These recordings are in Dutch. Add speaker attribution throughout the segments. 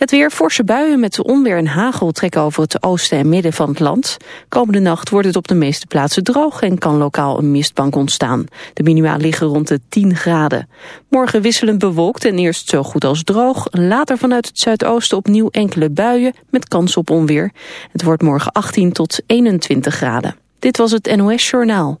Speaker 1: Het weer forse buien met onweer en hagel trekken over het oosten en midden van het land. Komende nacht wordt het op de meeste plaatsen droog en kan lokaal een mistbank ontstaan. De minima liggen rond de 10 graden. Morgen wisselend bewolkt en eerst zo goed als droog. Later vanuit het zuidoosten opnieuw enkele buien met kans op onweer. Het wordt morgen 18 tot 21 graden. Dit was het NOS Journaal.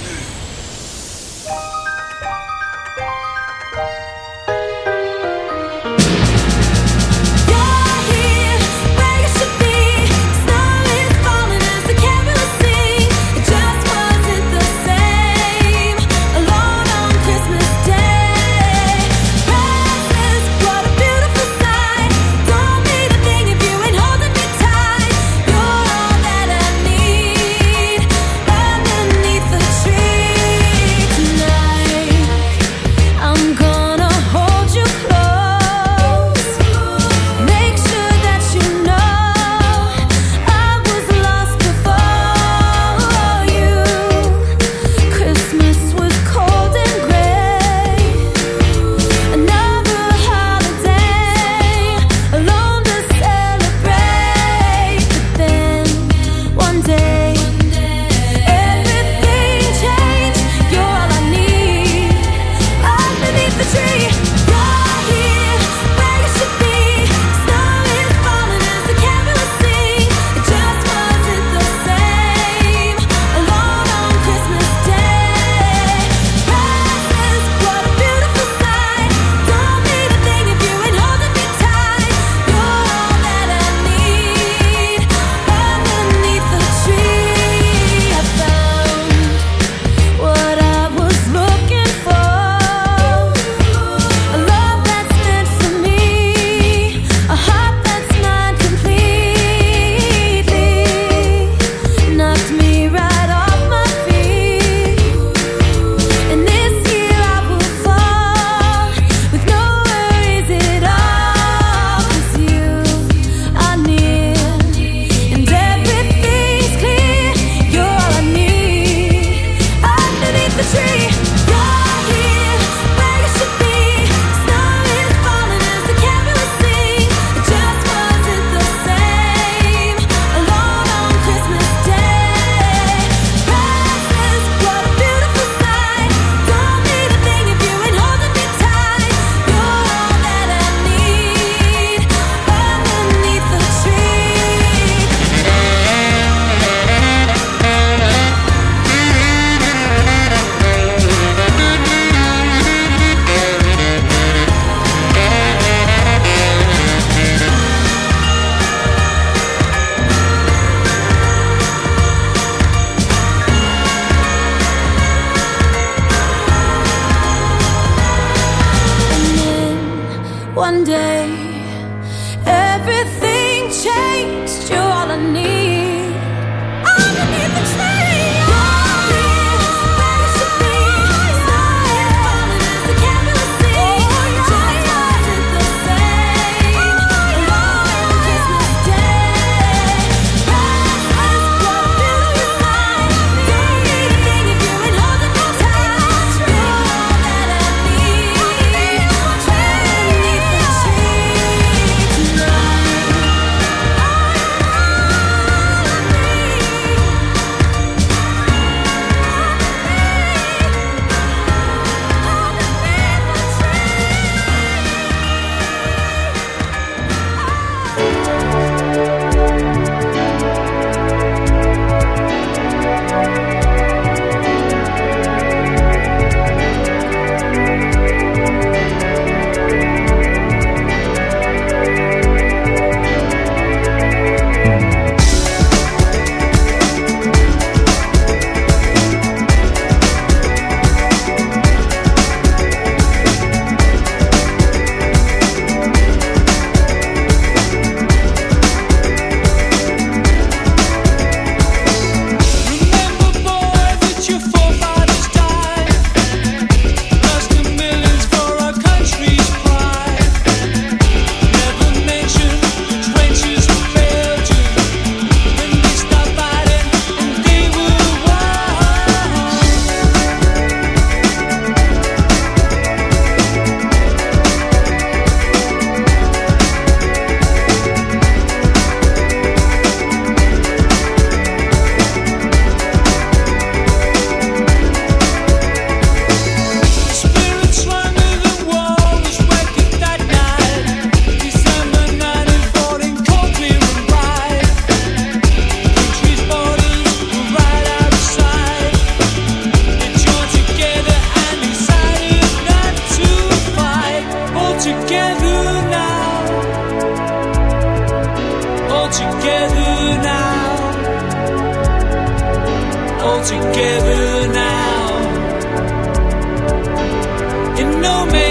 Speaker 2: no man.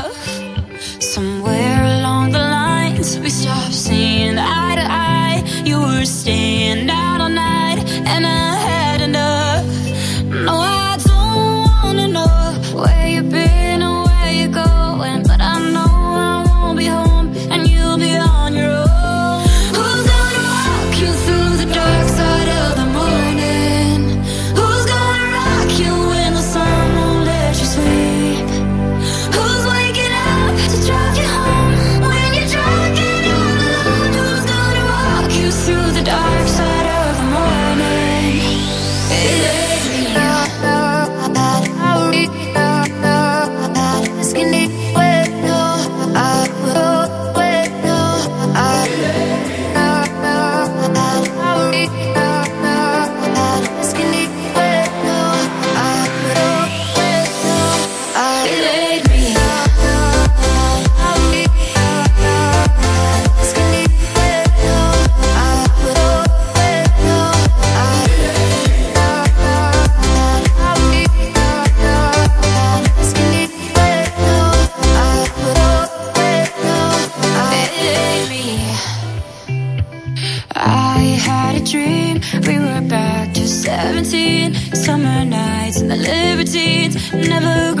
Speaker 3: the libertines
Speaker 4: never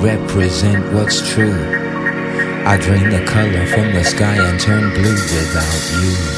Speaker 5: represent what's true. I drain the color from the sky and turn blue without
Speaker 6: you.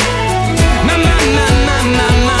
Speaker 4: My, my, my, my, my,